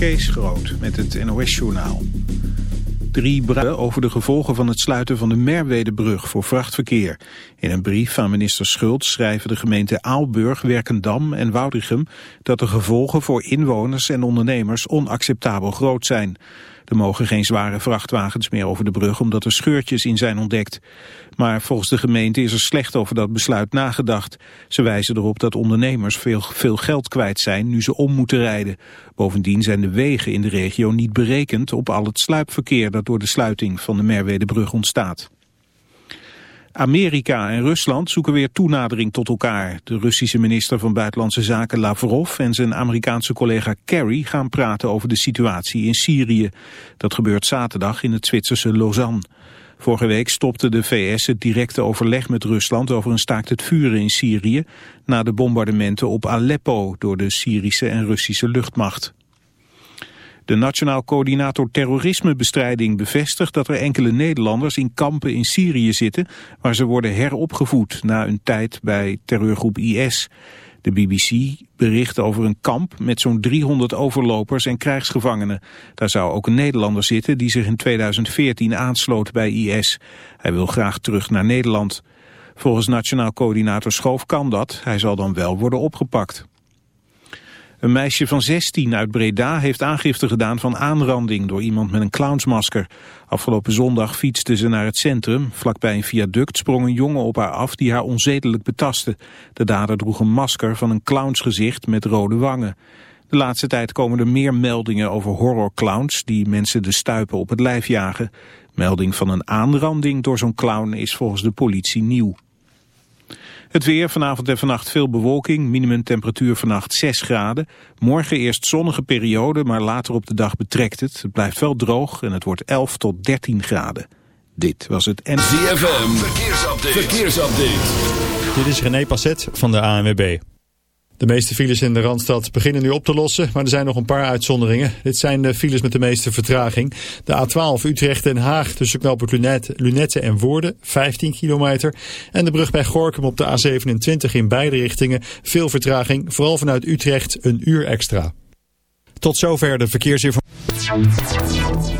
Kees Groot met het NOS-journaal. Drie brieven over de gevolgen van het sluiten van de Merwedebrug voor vrachtverkeer. In een brief van minister Schultz schrijven de gemeenten Aalburg, Werkendam en Woudrichem... dat de gevolgen voor inwoners en ondernemers onacceptabel groot zijn. Er mogen geen zware vrachtwagens meer over de brug omdat er scheurtjes in zijn ontdekt. Maar volgens de gemeente is er slecht over dat besluit nagedacht. Ze wijzen erop dat ondernemers veel, veel geld kwijt zijn nu ze om moeten rijden. Bovendien zijn de wegen in de regio niet berekend op al het sluipverkeer dat door de sluiting van de Merwedebrug ontstaat. Amerika en Rusland zoeken weer toenadering tot elkaar. De Russische minister van Buitenlandse Zaken Lavrov en zijn Amerikaanse collega Kerry gaan praten over de situatie in Syrië. Dat gebeurt zaterdag in het Zwitserse Lausanne. Vorige week stopte de VS het directe overleg met Rusland over een staakt het vuren in Syrië na de bombardementen op Aleppo door de Syrische en Russische luchtmacht. De Nationaal Coördinator Terrorismebestrijding bevestigt dat er enkele Nederlanders in kampen in Syrië zitten waar ze worden heropgevoed na een tijd bij terreurgroep IS. De BBC bericht over een kamp met zo'n 300 overlopers en krijgsgevangenen. Daar zou ook een Nederlander zitten die zich in 2014 aansloot bij IS. Hij wil graag terug naar Nederland. Volgens Nationaal Coördinator Schoof kan dat. Hij zal dan wel worden opgepakt. Een meisje van 16 uit Breda heeft aangifte gedaan van aanranding door iemand met een clownsmasker. Afgelopen zondag fietste ze naar het centrum. Vlakbij een viaduct sprong een jongen op haar af die haar onzedelijk betastte. De dader droeg een masker van een clownsgezicht met rode wangen. De laatste tijd komen er meer meldingen over horrorclowns die mensen de stuipen op het lijf jagen. Melding van een aanranding door zo'n clown is volgens de politie nieuw. Het weer, vanavond en vannacht veel bewolking, minimumtemperatuur vannacht 6 graden. Morgen eerst zonnige periode, maar later op de dag betrekt het. Het blijft wel droog en het wordt 11 tot 13 graden. Dit was het ZFM, verkeersupdate. verkeersupdate. Dit is René Passet van de ANWB. De meeste files in de Randstad beginnen nu op te lossen, maar er zijn nog een paar uitzonderingen. Dit zijn de files met de meeste vertraging. De A12 Utrecht-Den Haag tussen knooppunt Lunette, Lunette en Woerden, 15 kilometer. En de brug bij Gorkum op de A27 in beide richtingen. Veel vertraging, vooral vanuit Utrecht een uur extra. Tot zover de verkeersinformatie.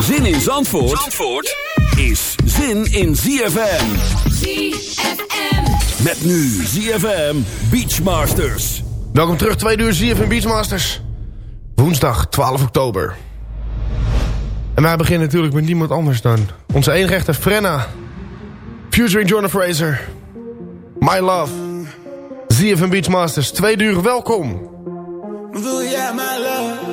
Zin in Zandvoort, Zandvoort is zin in ZFM. ZFM. Met nu ZFM Beachmasters. Welkom terug, twee uur ZFM Beachmasters. Woensdag 12 oktober. En wij beginnen natuurlijk met niemand anders dan onze enige echte Frenna. Futuring Jonah Fraser. My Love. ZFM Beachmasters, twee uur, welkom. Wil jij my love,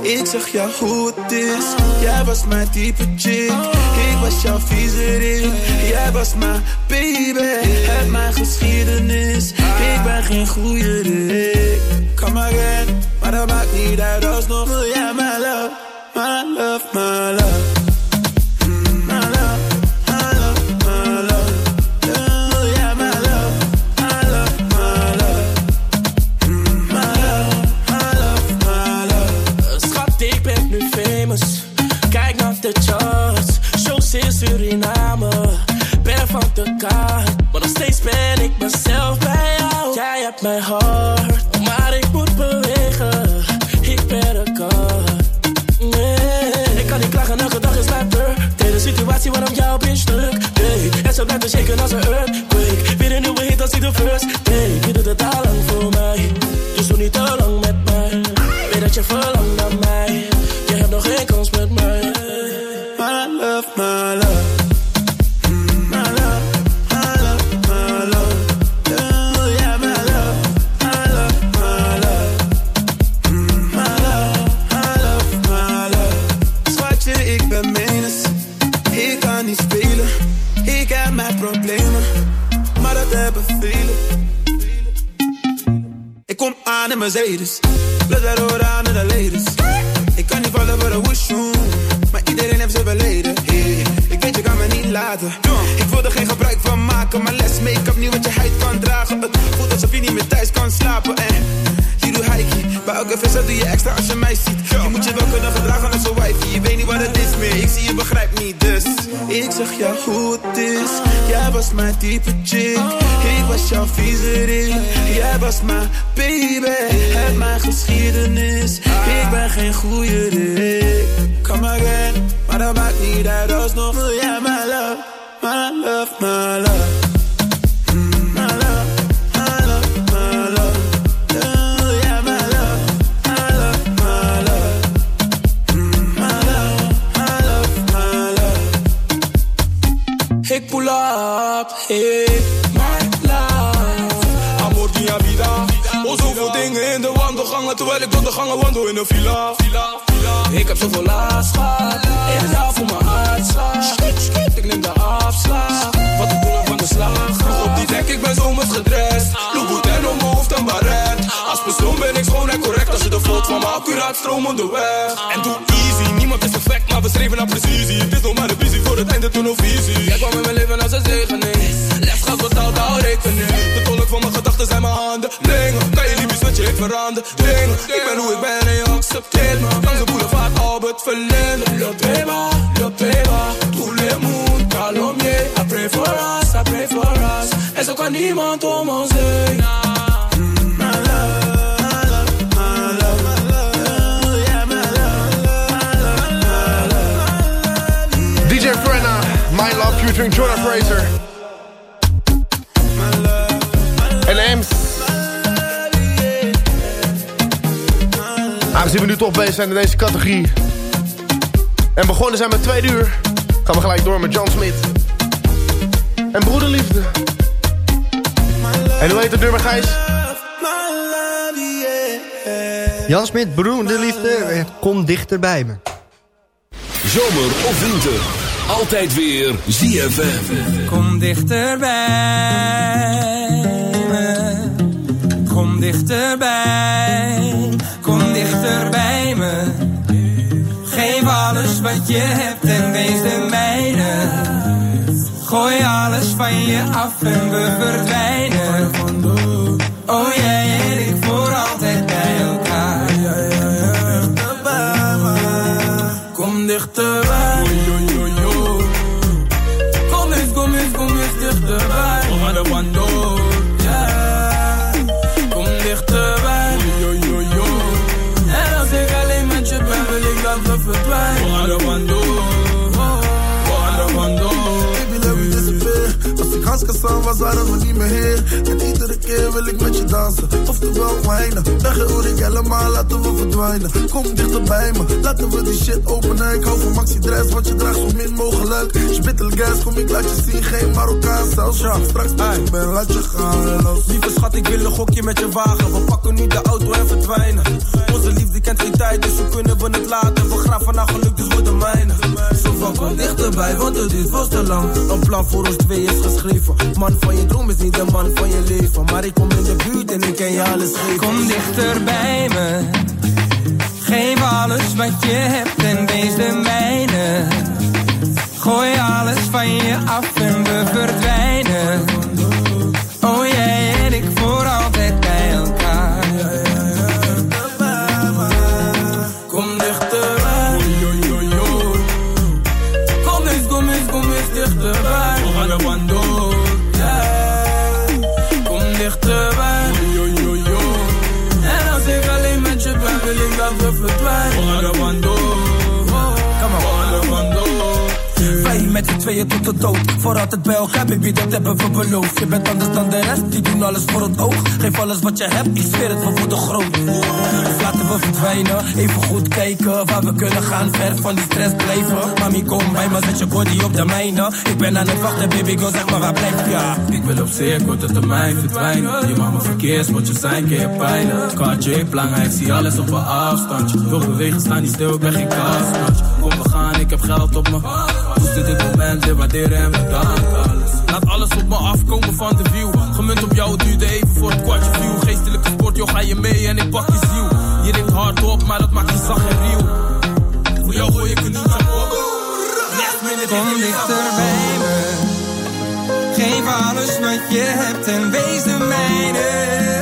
Ik zeg jou hoe het is Jij was mijn type chick. Ik was jouw viezerik Jij was mijn baby. Heb mijn geschiedenis. Ik ben geen goede Rick Kom maar in Maar dat maakt niet uit. Alsnog wil jij my love My love, my love met mijn hart. Maar ik moet bewegen, ik ben kant. Nee, ik kan niet klagen, elke dag is rapper. Deze situatie waarom jouw bitch stuk. Nee, en zo blijft er shaken als een earthquake. Weer een nieuwe hit als die de first take. Je doet het al lang voor mij, dus doe niet te lang met mij. Weet dat je verlangt naar mij, je hebt nog geen kans met mij. My love, my love. Mercedes. Plus wij horen aan de ladies. Ik kan niet vallen voor een woeshoe. Maar iedereen heeft zijn verleden. Hey, ik weet je kan me niet laten. Ik wil er geen gebruik van maken. Maar les make-up niet wat je huid kan dragen. Het voelt alsof je niet meer thuis kan slapen. En je doet hikey. Bij elke visser doe je extra als je mij ziet. Je moet je wel kunnen gedragen als een wifey. Je weet niet wat het is meer. Ik zie je begrijpt niet. Ik zeg ja hoe het is. Jij was mijn type chick. Ik was jouw viezerik. Jij was mijn baby. Heb mijn geschiedenis. Ik ben geen goede Rick. Come again. Maar dat maakt niet uit alsnog. Wil jij mijn love? My love, my love. Hey, my love. Amor die vida. Oh, zoveel dingen in de wandelgangen, terwijl ik door de gangen wandel in een villa. Ik heb zoveel last gehad. Ik jou voor mijn hartslag. Ik neem de afslag. Wat ik doe van de slag. Op die dek, ik ben zomers gedrest. Op mijn hoofd en baret. Persoon ben ik schoon en correct als je de vloot van mijn accuraat stromende weg. En doe easy, niemand is perfect, maar we streven naar precisie. Het is nog maar een visie voor het einde toen nog visie. Jij kwam in mijn leven als een zegening. Les gaat betaald, hou rekening. De tolk van mijn gedachten zijn mijn handen. Dingen, kan je meer switchen, ik verander. Dingen, ik ben hoe ik ben en je accepteert me. Langs de boulevard Albert Verlinde. Le peba, le peba. Tous les monde. I pray for us, I pray for us. En zo kan niemand om ons heen. My love, featuring Jordan Fraser. En Ems. Aangezien we nu toch bezig zijn in deze categorie. En begonnen zijn met twee uur. Gaan we gelijk door met John Smith. En Broederliefde. En hoe heet het nummer, Gijs? Jan Smit, broer, de liefde, eh, kom dichter bij me. Zomer of winter. Altijd weer ZFM. Kom dichterbij me. Kom dichterbij. Kom dichter bij me. Geef alles wat je hebt en wees de mijne. Gooi alles van je af en we verdwijnen. Oh jij en ik voor altijd bij elkaar. Kom dichterbij. Eens Kassan was, waren we niet meer hier. En iedere keer wil ik met je dansen. Oftewel wijnen. Weg hoor ik helemaal, laten we verdwijnen. Kom dichter bij me, laten we die shit openen. Ik hou van maxi dress, want je draagt zo min mogelijk. Spittel gas, kom ik laat je zien. Geen Marokkaan zelfs. Ja, straks je ben, laat je gaan. Los. Lieve schat, ik wil een gokje met je wagen. We pakken nu de auto en verdwijnen. Onze liefde kent geen tijd, dus hoe kunnen we het laten? We graven naar geluk, dus we de mijne. Zo van kom dichterbij, want het duurt veel te lang. Een plan voor ons twee is geschreven. Man van je droom is niet de man van je leven. Maar ik kom in de buurt en ik ken je alles geven. Kom dichter bij me. Geef alles wat je hebt en wees de mijne. Gooi alles van je af en we verdwijnen. Met z'n tweeën tot de dood. Voor altijd bij elkaar, baby, dat hebben we beloofd. Je bent anders dan de rest, die doen alles voor het oog. Geef alles wat je hebt, ik zweer het, we worden groot. Dus laten we verdwijnen, even goed kijken waar we kunnen gaan. Ver van die stress blijven. Mami, kom bij me, zet je body op de mijne. Ik ben aan het wachten, baby, go zeg maar waar blijf je? Ik wil op zeer korte termijn verdwijnen. Je mag me verkeersbordje zijn, keer pijlen. Kaartje heeft belangrijk, zie alles op een afstandje. Wil bewegen, staan niet stil, ik ben geen kastantje. Kom, we gaan, ik heb geld op me. Dus dit dit moment, dit waarderen en bedankt alles. Laat alles op me afkomen van de view. Gemunt op jou, het duurde even voor het kwartje view. Geestelijke sport, joh, ga je mee en ik pak je ziel. Je denkt hard op, maar dat maakt je zacht en riel. Voor jou gooi ik een niet op. Kom dichter bij me. Geef alles wat je hebt en wees de mijne.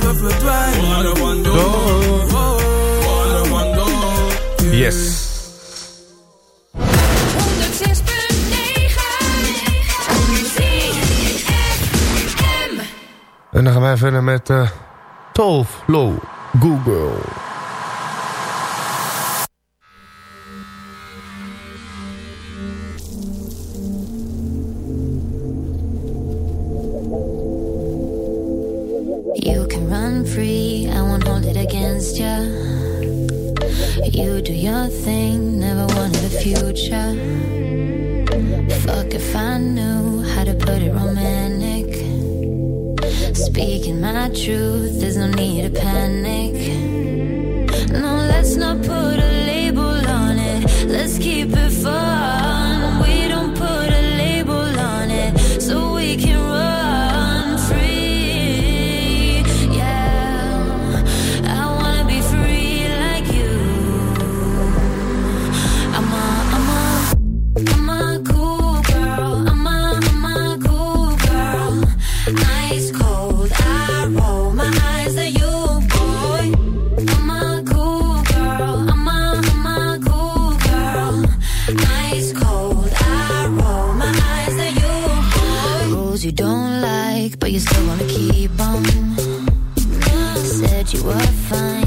We verdwijnen. Alle bando, alle bando. Yes. 106.9 En dan gaan wij verder met uh, Tolf Low Google. Don't like, but you still wanna keep 'em. Said you were fine,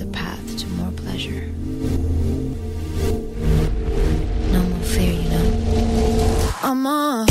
a path to more pleasure. No more fear, you know. I'm a,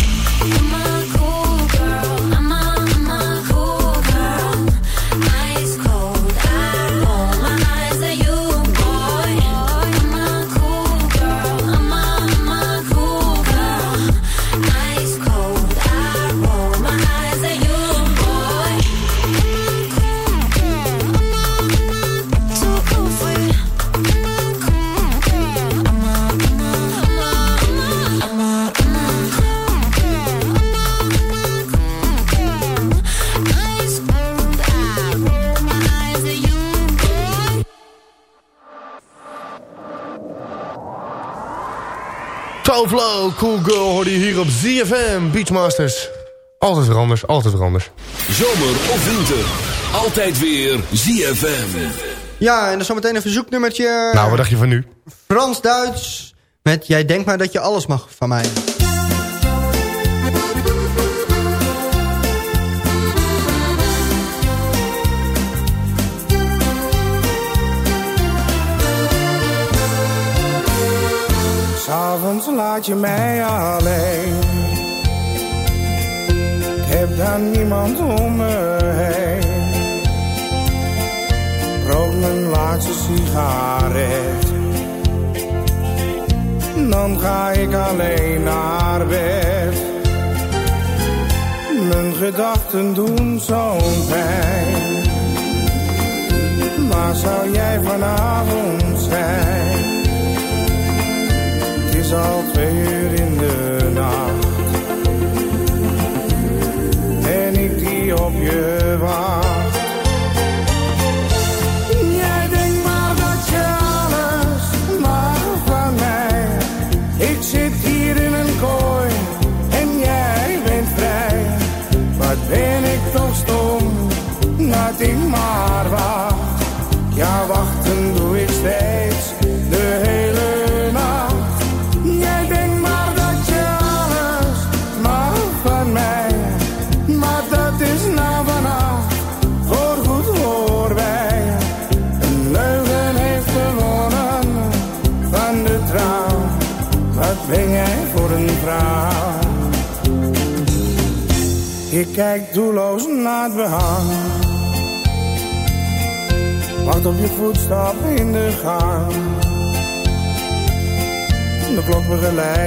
Flow, Cool Girl, hoorde je hier op ZFM. Beachmasters. Altijd weer anders, altijd weer anders. Zomer of winter, altijd weer ZFM. Ja, en dan zometeen een verzoeknummertje. Nou, wat dacht je van nu? Frans-Duits met Jij denkt maar dat je alles mag van mij. Laat je mij alleen. Ik heb dan niemand om me heen. Rook mijn laatste sigaret. Dan ga ik alleen naar bed. Mijn gedachten doen zo'n pijn. Waar zou jij vanavond zijn? Het is al twee uur in de nacht.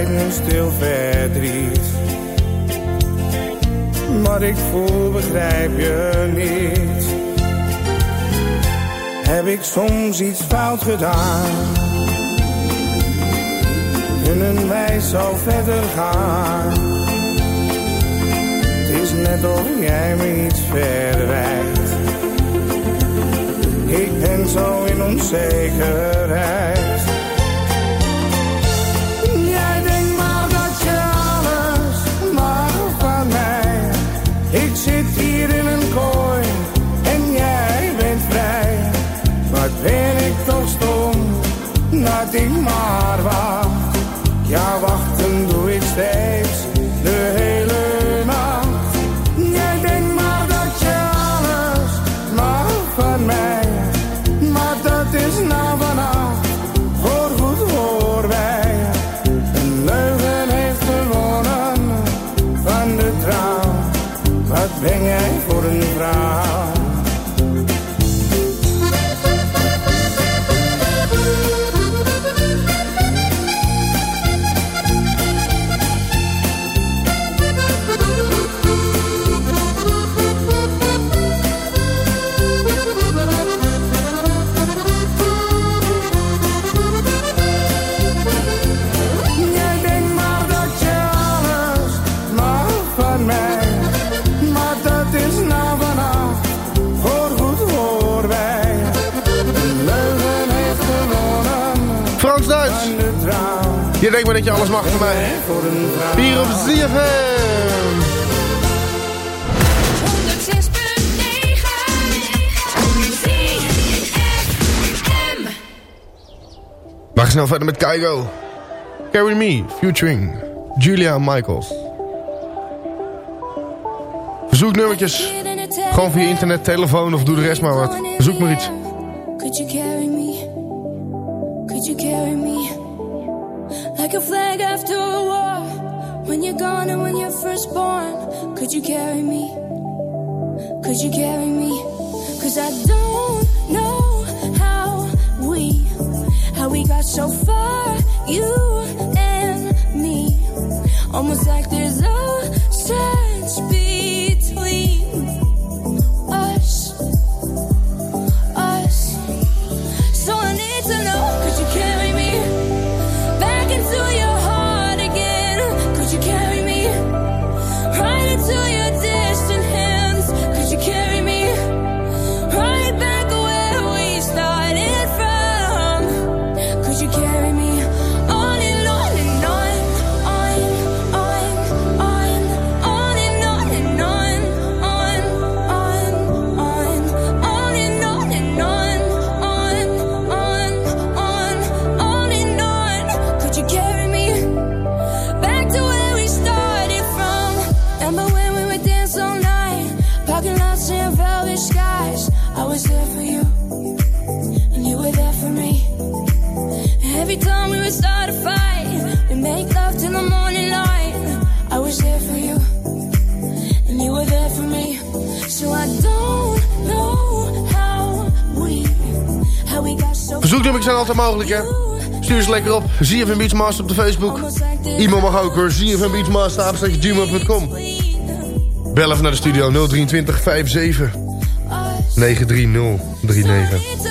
Een stil verdriet. Ik voel begrijp je niet. Heb ik soms iets fout gedaan? Kunnen wij zo verder gaan? Het is net of jij me iets verwijt. Ik ben zo in onzekerheid. Ik maar wacht. Ja, wachten doe ik steeds de hele nacht. Jij denkt maar dat je alles mag van mij. Maar dat is nou vanaf voorgoed voorbij. Een leugen heeft gewonnen van de trouw. Wat ben jij voor Je denkt maar dat je alles mag van mij. Hier op ZFM. 106.9 We gaan snel verder met Kaigo. Carry Me, featuring Julia Michaels. Verzoeknummertjes. Gewoon via internet, telefoon of doe de rest maar wat. Zoek maar iets. Stuur ze lekker op. ZFM Beachmaster op de Facebook. Iemand mag ook hoor. ZFM Beachmaster, apenstaatje.gmail.com Bel even naar de studio 023 57 930 39.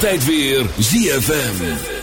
Tijd weer ZFM.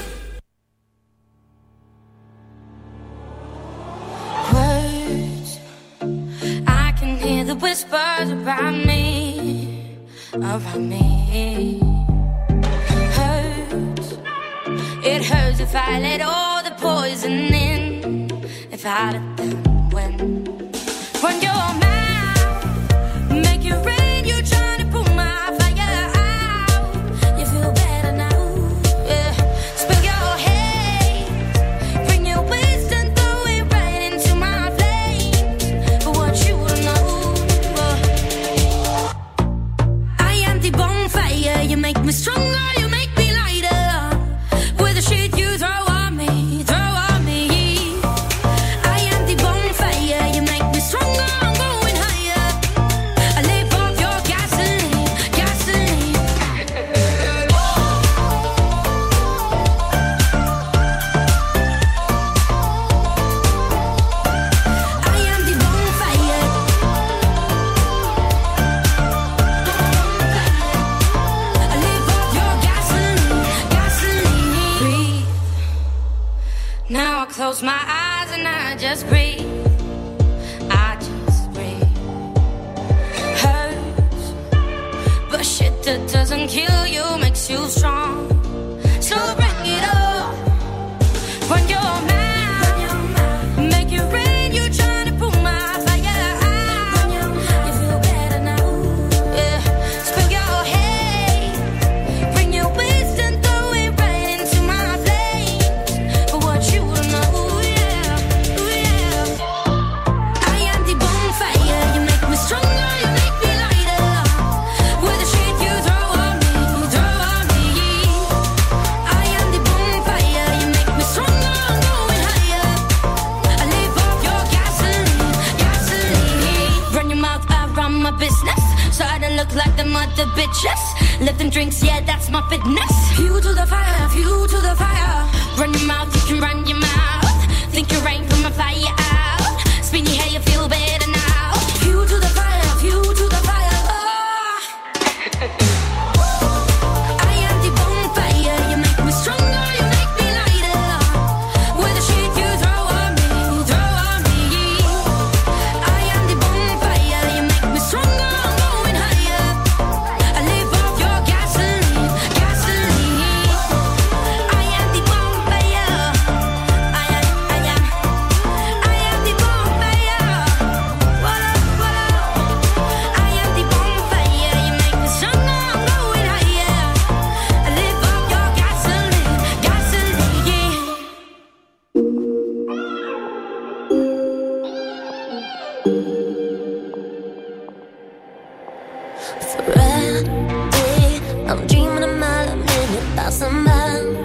somebody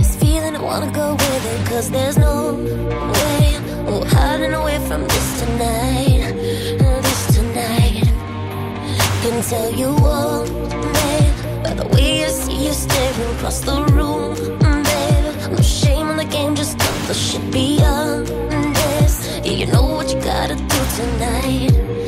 is feeling, I wanna go with it. Cause there's no way we're hiding away from this tonight. This tonight. Can tell you by the way I see you staring across the room, babe. No shame in the game, just. Yeah, you know what you gotta do tonight.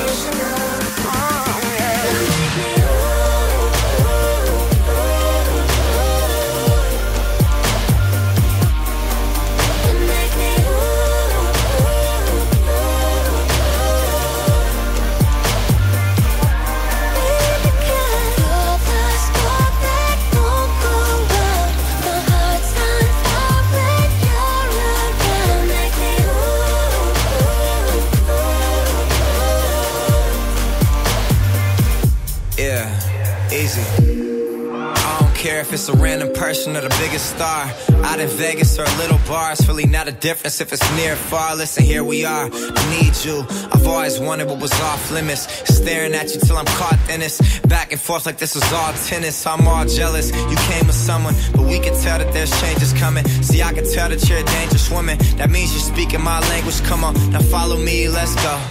Or the biggest star. Out in Vegas or a little bar, it's really not a difference if it's near or far. Listen, here we are. I need you. I've always wanted what was off limits. Staring at you till I'm caught in this. Back and forth like this was all tennis. I'm all jealous. You came with someone, but we can tell that there's changes coming. See, I can tell that you're a dangerous woman. That means you're speaking my language. Come on, now follow me, let's go.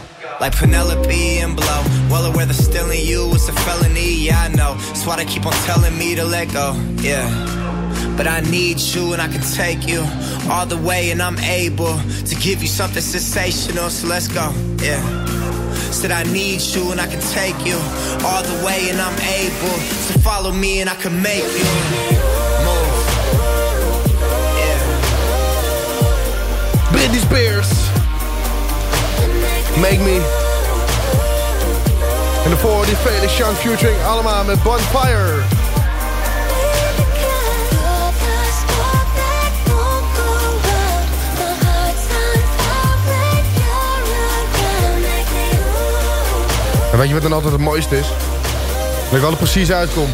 Like Penelope and Blow. Well aware that stealing you is a felony, yeah, I know. That's why they keep on telling me to let go, yeah. But I need you and I can take you all the way, and I'm able to give you something sensational, so let's go, yeah. Said I need you and I can take you all the way, and I'm able to follow me and I can make you move. Yeah. Britney Spears. Make Me. En daarvoor die Felix Young featuring allemaal met Bonfire. Weet je wat dan altijd het mooiste is? Dat ik wel er precies uitkom.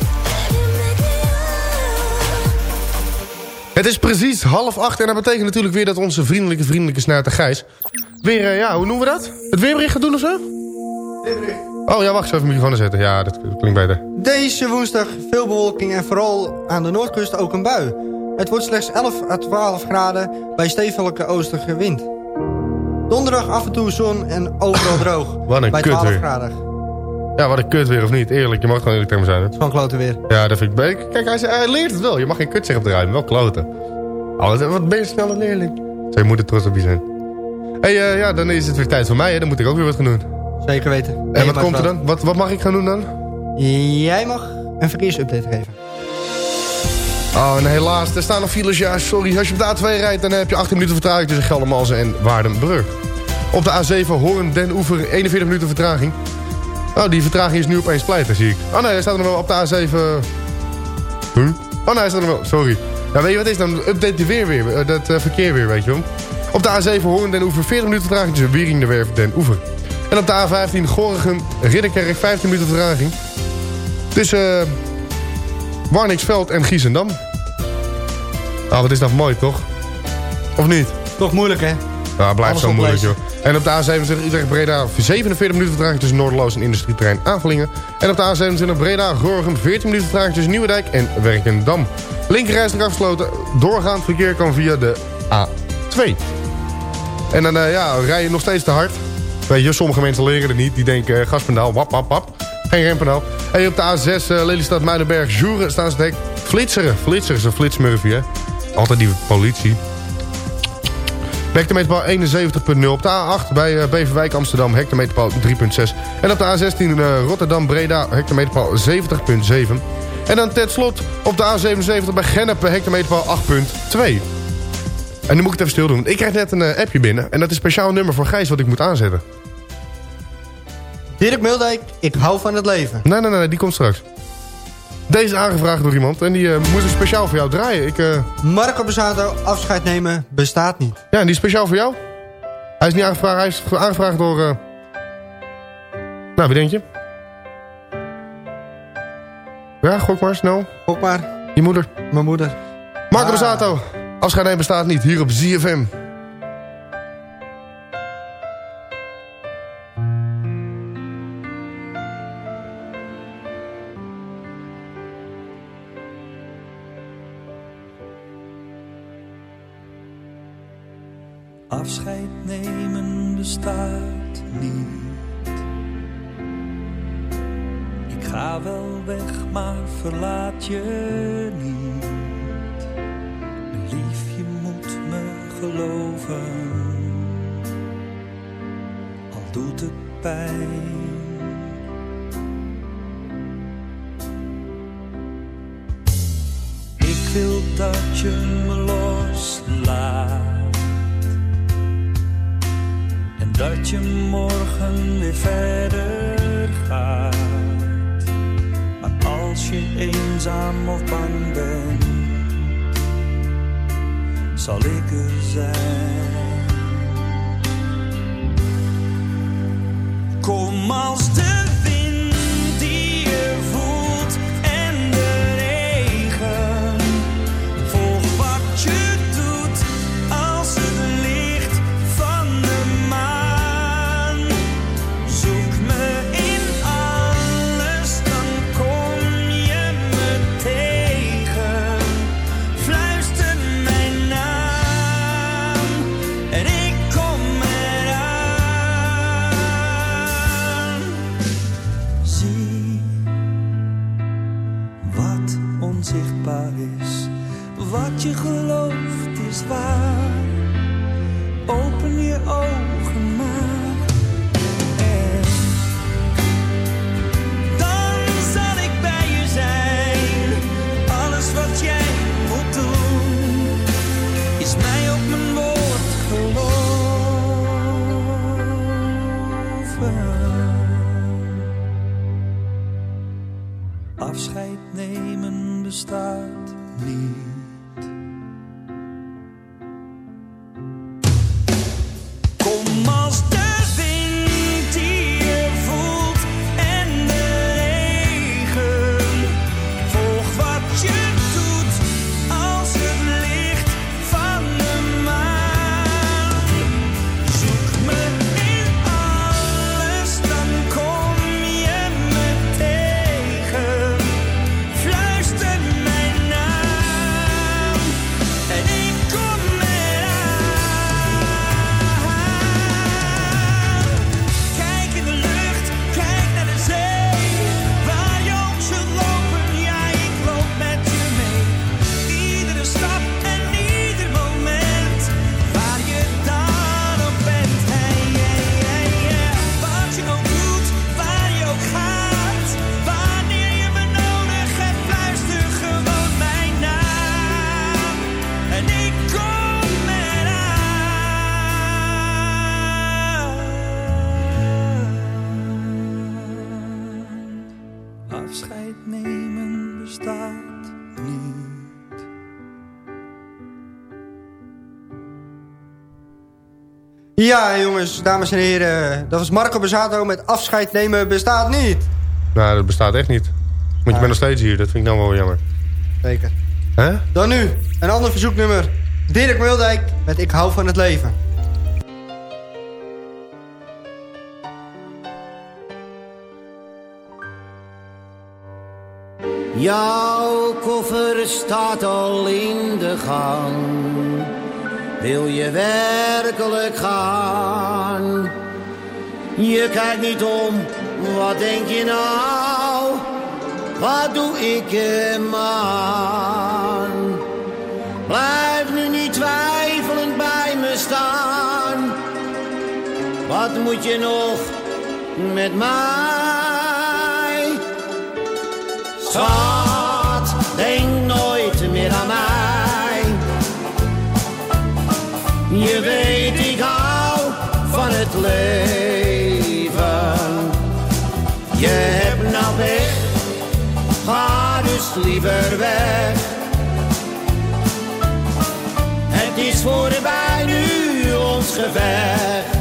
Het is precies half acht en dat betekent natuurlijk weer dat onze vriendelijke, vriendelijke snuiter Gijs... weer, eh, ja, hoe noemen we dat? Het weerbericht gaat doen of zo? Oh ja, wacht, even mijn microfoon zetten. Ja, dat klinkt beter. Deze woensdag veel bewolking en vooral aan de noordkust ook een bui. Het wordt slechts 11 à 12 graden bij stevige oostige wind. Donderdag af en toe zon en overal droog. Wat een bij kut 12 weer. graden. Ja, wat een kut weer of niet. Eerlijk, je mag gewoon eerlijk tegen me zijn. hè? Gewoon kloten weer. Ja, dat vind ik... Kijk, hij, hij leert het wel. Je mag geen kut zeggen op de ruim, wel kloten. Oh, wat, ben je snel een leerling. Zij moet er trots op je zijn. Hé, hey, eh, ja, dan is het weer tijd voor mij. Hè. Dan moet ik ook weer wat gaan doen. Zeker weten. En wat komt er dan? Wat, wat mag ik gaan doen dan? Jij mag een verkeersupdate geven. Oh, en helaas, er staan nog files. Ja, sorry. Als je op de A2 rijdt, dan heb je 18 minuten vertraging tussen Geldermalsen en Waardenbrug. Op de A7 Hoorn Den Oever 41 minuten vertraging. Oh, die vertraging is nu opeens pleiten, zie ik. Oh nee, hij staat er nog wel op de A7... Huh? Oh nee, hij staat er nog wel. Sorry. Ja, weet je wat is? Dan update je weer weer. eh, dat eh, verkeer weer, weet je wel. Op de A7 Hoorn Den Oever 40 minuten vertraging tussen Wiering de Werf Den Oever. En op de A15 Gorinchem Ridderkerk 15 minuten vertraging. Tussen eh, Warnixveld en Giesendam. Ah, wat is dat mooi, toch? Of niet? Toch moeilijk, hè? Ja, blijft zo moeilijk, joh. En op de A27 Utrecht-Breda 47 minuten vertraging tussen Noorderloos en Industrieterrein Avelingen. En op de A27 Breda-Gorgum 14 minuten vertraging tussen Nieuwedijk en Werkendam. Linkerrijstrook afgesloten. Doorgaand verkeer kan via de A2. En dan eh, ja, rij je nog steeds te hard. Weet je, sommige mensen leren het niet. Die denken, eh, gaspendaal, wap, wap, wap. Geen Rempenal. En op de A6 uh, Lelystad Muidenberg Joeren staan ze te. Flitseren. Flitseren een flitsmurfie. Altijd die politie. Hectometerpaal 71.0 op de A8 bij uh, Beverwijk Amsterdam, hectometerpaal 3.6. En op de A16 uh, Rotterdam Breda, hectometerpaal 70.7. En dan ten slot op de A77 bij Gennep, hectometerpaal 8.2. En nu moet ik het even stil doen. Ik krijg net een uh, appje binnen en dat is een speciaal nummer voor Gijs wat ik moet aanzetten. Dirk Mildijk, ik hou van het leven. Nee, nee, nee, die komt straks. Deze is aangevraagd door iemand en die uh, moest ik speciaal voor jou draaien. Ik, uh... Marco Bezato, afscheid nemen bestaat niet. Ja, en die is speciaal voor jou? Hij is niet aangevraagd, hij is aangevraagd door... Uh... Nou, wie denk je? Ja, gok maar snel. Gok maar. Je moeder. Mijn moeder. Marco ah. Bezato, afscheid nemen bestaat niet, hier op ZFM. Ja, jongens, dames en heren. Dat was Marco Bezato met afscheid nemen bestaat niet. Nou, dat bestaat echt niet. Want je bent nog steeds hier, dat vind ik nou wel jammer. Zeker. Hè? Dan nu, een ander verzoeknummer. Dirk Mildijk met Ik hou van het leven. Jouw koffer staat al in de gang. Wil je werkelijk gaan? Je kijkt niet om, wat denk je nou? wat doe ik hem aan? Blijf nu niet twijfelend bij me staan. Wat moet je nog met mij? Schat, Je weet, ik hou van het leven. Je hebt nou weg, ga dus liever weg. Het is voorbij nu ons gevecht.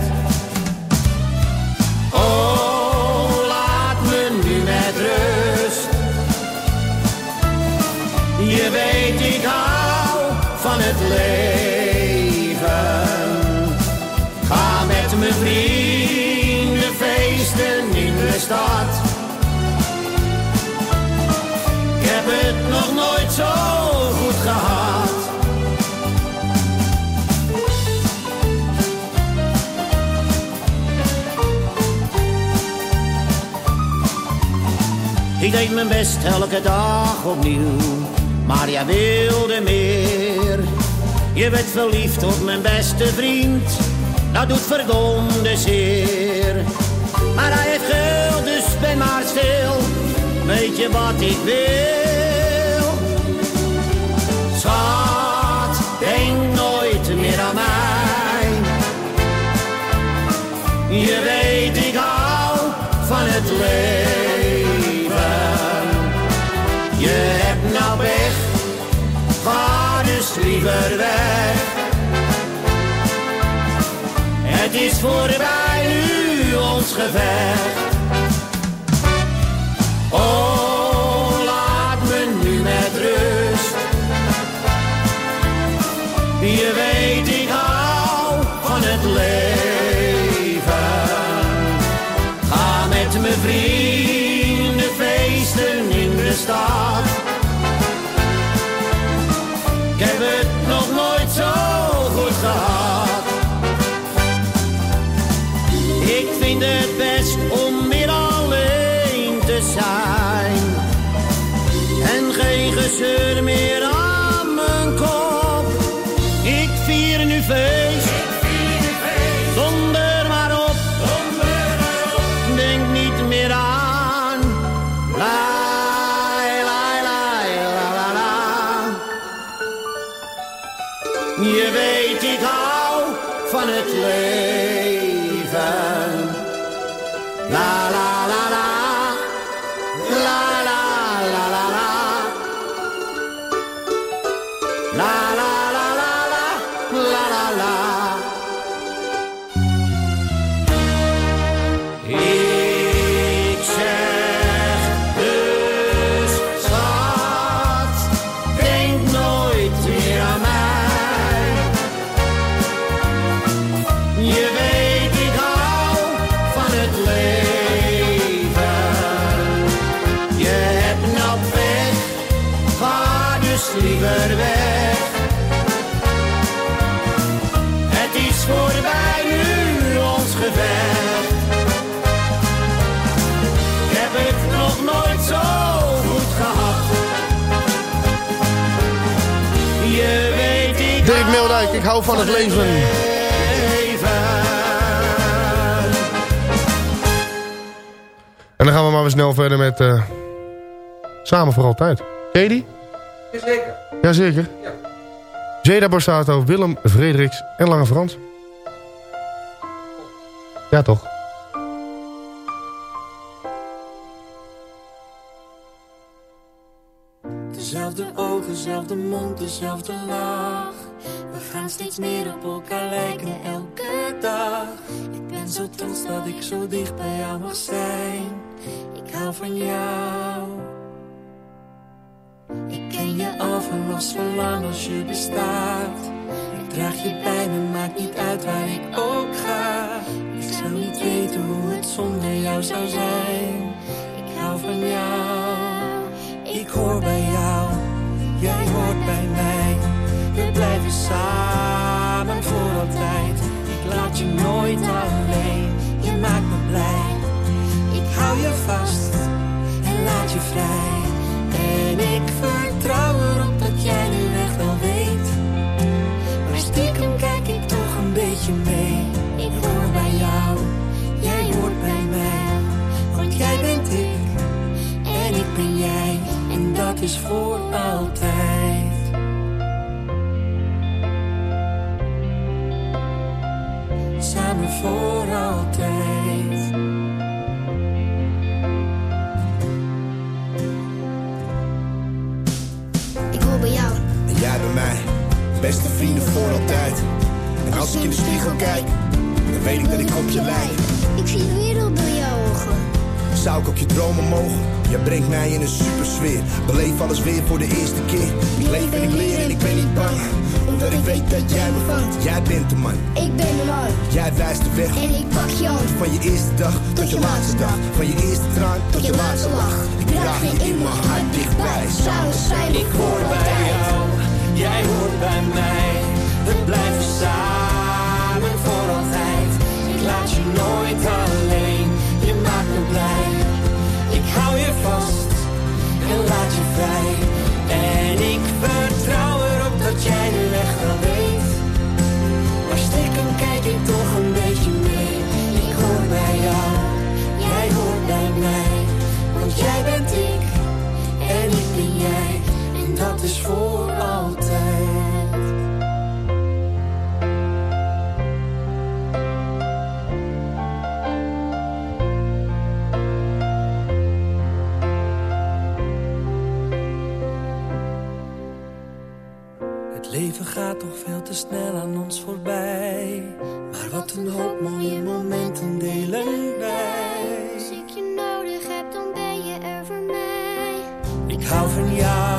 Oh, laat me nu met rust. Je weet, ik hou van het leven. Ik heb het nog nooit zo goed gehad. Ik deed mijn best elke dag opnieuw, maar jij wilde meer. Je werd verliefd op mijn beste vriend, dat doet verdomde zeer. Maar hij heeft ben maar stil, weet je wat ik wil? Schat, denk nooit meer aan mij. Je weet, ik hou van het leven. Je hebt nou weg, ga dus liever weg. Het is voorbij nu ons gevecht. Oh, laat me nu met rust. Je weet, ik hou van het leven. Ga met mijn vrienden feesten in de stad. Ik heb het nog nooit zo goed gehad. Ik vind het best gezeur meer aan mijn kop. Ik vier nu feest. Zonder maar op. Denk niet meer aan. Lai, lai, lai, la, la, la. Je weet, ik hou van het leven. Ik hou van het leven. En dan gaan we maar weer snel verder met... eh, Samen voor altijd. Ken je die? Jazeker. Jazeker. Ja. Jada Borsato, Willem Frederiks en Lange Frans. Ja, toch? Dezelfde ogen, dezelfde mond, dezelfde lach. Gaan steeds meer op elkaar lijken elke dag. Ik ben zo trots dat ik zo dicht bij jou mag zijn. Ik hou van jou. Ik ken je al vanaf zo lang als je bestaat. Ik draag je bij me, maakt niet uit waar ik ook ga. Ik zou niet weten hoe het zonder jou zou zijn. Je. Vrienden voor altijd. En als ik in de spiegel kijk, dan weet ik dat ik op je lijk. Ik zie de wereld door jouw ogen. Zou ik ook je dromen mogen? Jij brengt mij in een super sfeer. Beleef alles weer voor de eerste keer. Ik leef en ik leer en ik ben niet bang. Omdat ik weet dat jij me vangt. Jij bent de man. Ik ben de man. Jij wijst de weg. En ik pak je hand. Van je eerste dag tot je laatste dag. Van je eerste traan tot je laatste lach. Ik draag je in mijn hart dichtbij. Samen zijn Ik hoor bij jou, jij hoort bij mij. We blijven samen voor altijd. Ik laat je nooit alleen, je maakt me blij. Ik hou je vast en laat je vrij. En ik vertrouw erop dat jij de weg wel weet. Maar stiekem kijk ik toch een beetje mee. Ik hoor bij jou, jij hoort bij mij. Want jij bent ik en ik ben jij. En dat is voor altijd. Gaat toch veel te snel aan ons voorbij. Maar wat een hoop mooie momenten delen wij. Als ik je nodig heb, dan ben je er voor mij. Ik hou van jou,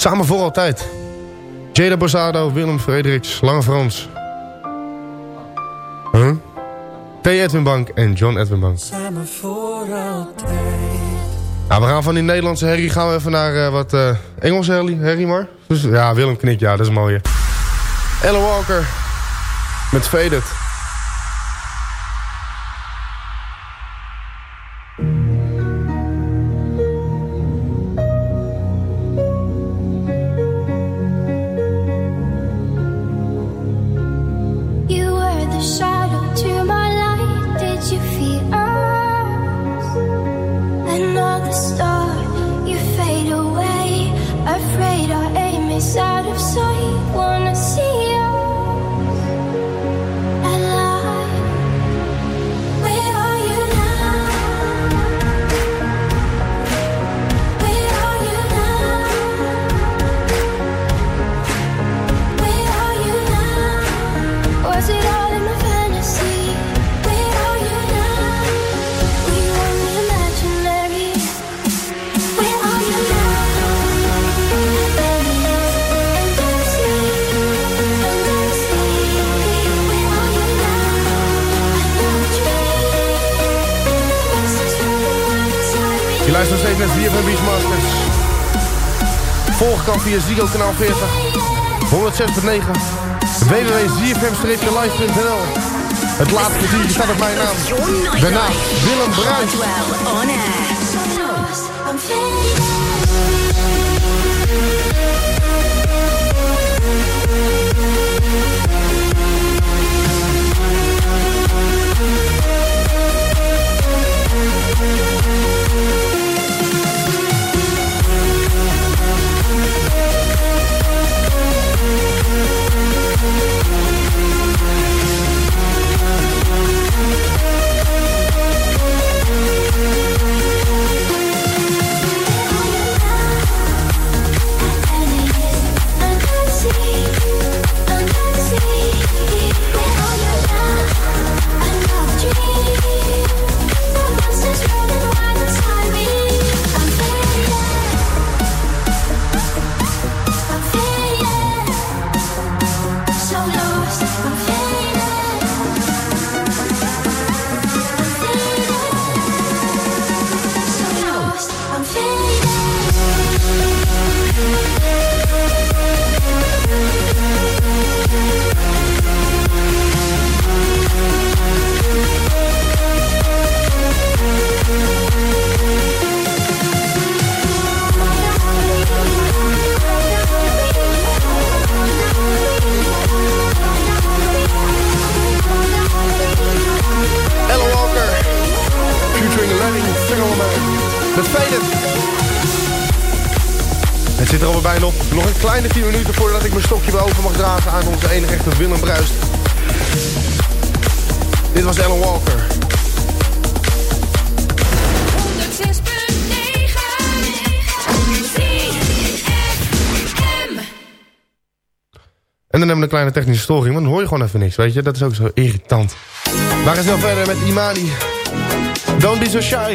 Samen voor altijd. Jada Bozado, Willem Frederiks, Lange Frans. Huh? T. Edwin Bank en John Edwin Bank. Samen voor altijd. Nou, we gaan van die Nederlandse herrie gaan we even naar eh, wat eh, Engelse herrie, herrie maar. Dus, ja, Willem knikt, ja, dat is een mooie. Ella Walker met Faded. Steeds naar 4 van Beachmasters. Volg kan via Ziggo kanaal 40. 106.9. www.zfm-live.nl Het laatste kwartiertje staat op mijn naam. Daarna Willem Bruins. Nog een kleine 10 minuten voordat ik mijn stokje weer over mag dragen aan onze enige echte Willem Bruist. Dit was Ellen Walker. En dan hebben we een kleine technische storing, want dan hoor je gewoon even niks, weet je. Dat is ook zo irritant. We gaan snel verder met Imani. Don't be so shy.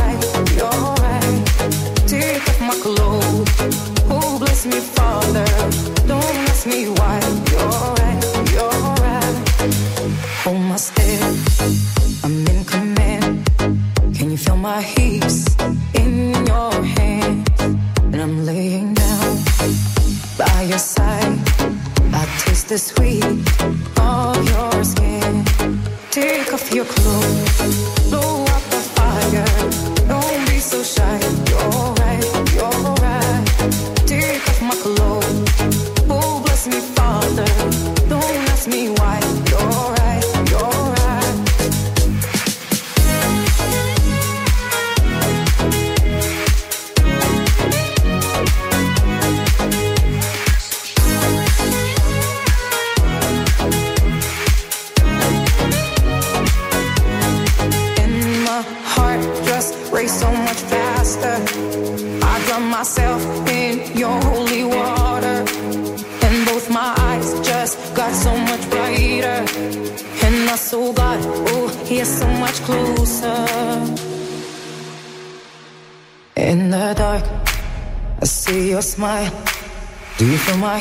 the sweet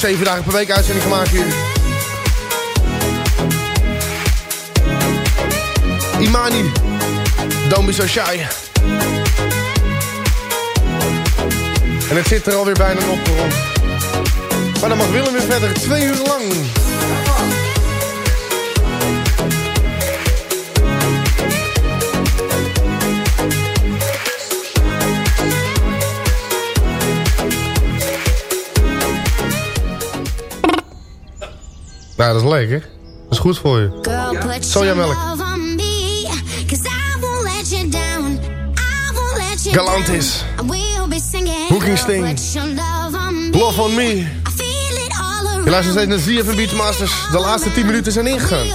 zeven dagen per week uitzending gemaakt hier. Imani, don't be so shy. En het zit er alweer bijna op. Maar dan mag Willem weer verder, twee uur lang. Nou, dat is lekker. Dat is goed voor je. Sojamelk. Galantis. Sting. Love on me. Je luistert steeds naar ZFM Beatmasters. De laatste 10 minuten zijn ingegaan.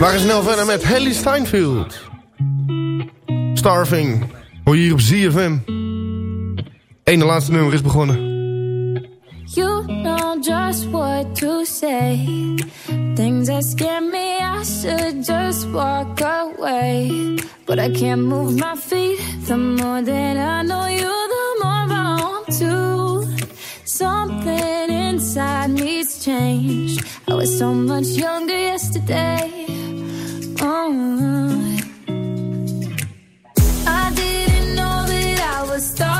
Waar is snel verder met Haley Steinfeld. Starving. Hoor je hier op ZFM. Eén laatste nummer is begonnen. You know just what to say. Things that scare me, I should just walk away. But I can't move my feet. The more that I know you, the more I want to. Something inside me's changed. I was so much younger yesterday. Oh. I didn't know that I was starting.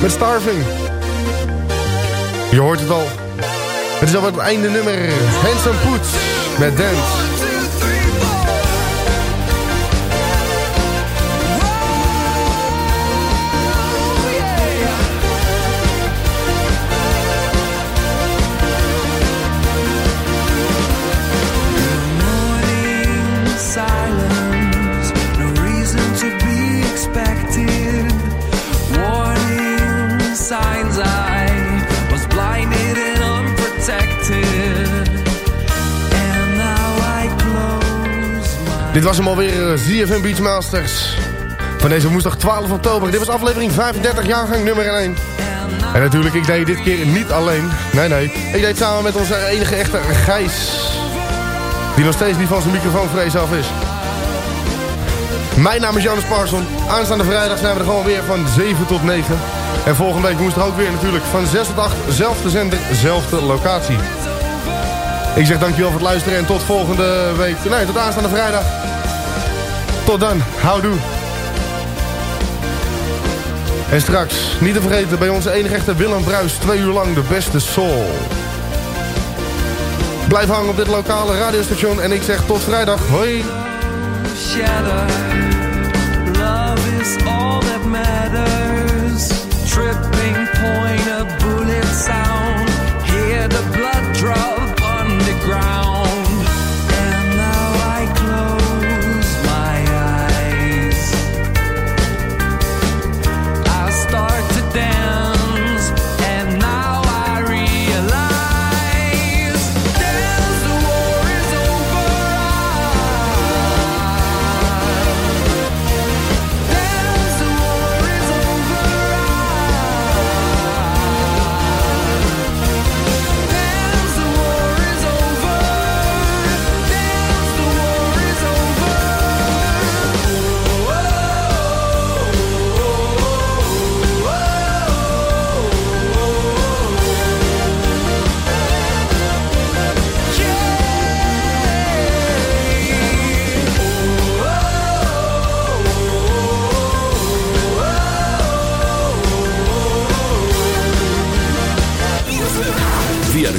Met Starving. Je hoort het al. Het is al het einde nummer. Handsome Poets met Dance. Dit was hem alweer uh, ZFM Beachmasters. Van deze woensdag 12 oktober. Dit was aflevering 35, jaargang nummer 1. En natuurlijk, ik deed dit keer niet alleen. Nee, nee. Ik deed samen met onze enige echte Gijs. Die nog steeds niet van zijn microfoonvrees af is. Mijn naam is Jonas Parson. Aanstaande vrijdag zijn we er gewoon weer van 7 tot 9. En volgende week woensdag ook weer natuurlijk van 6 tot 8. Zelfde zender, zelfde locatie. Ik zeg dankjewel voor het luisteren en tot volgende week. Nee, tot aanstaande vrijdag. Tot dan. Houdoe. En straks, niet te vergeten, bij onze enige echte Willem Bruis... twee uur lang de beste soul. Blijf hangen op dit lokale radiostation en ik zeg tot vrijdag. Hoi. Love is all that matters. Tripping point, bullet sound. Hear the blood drop on the ground.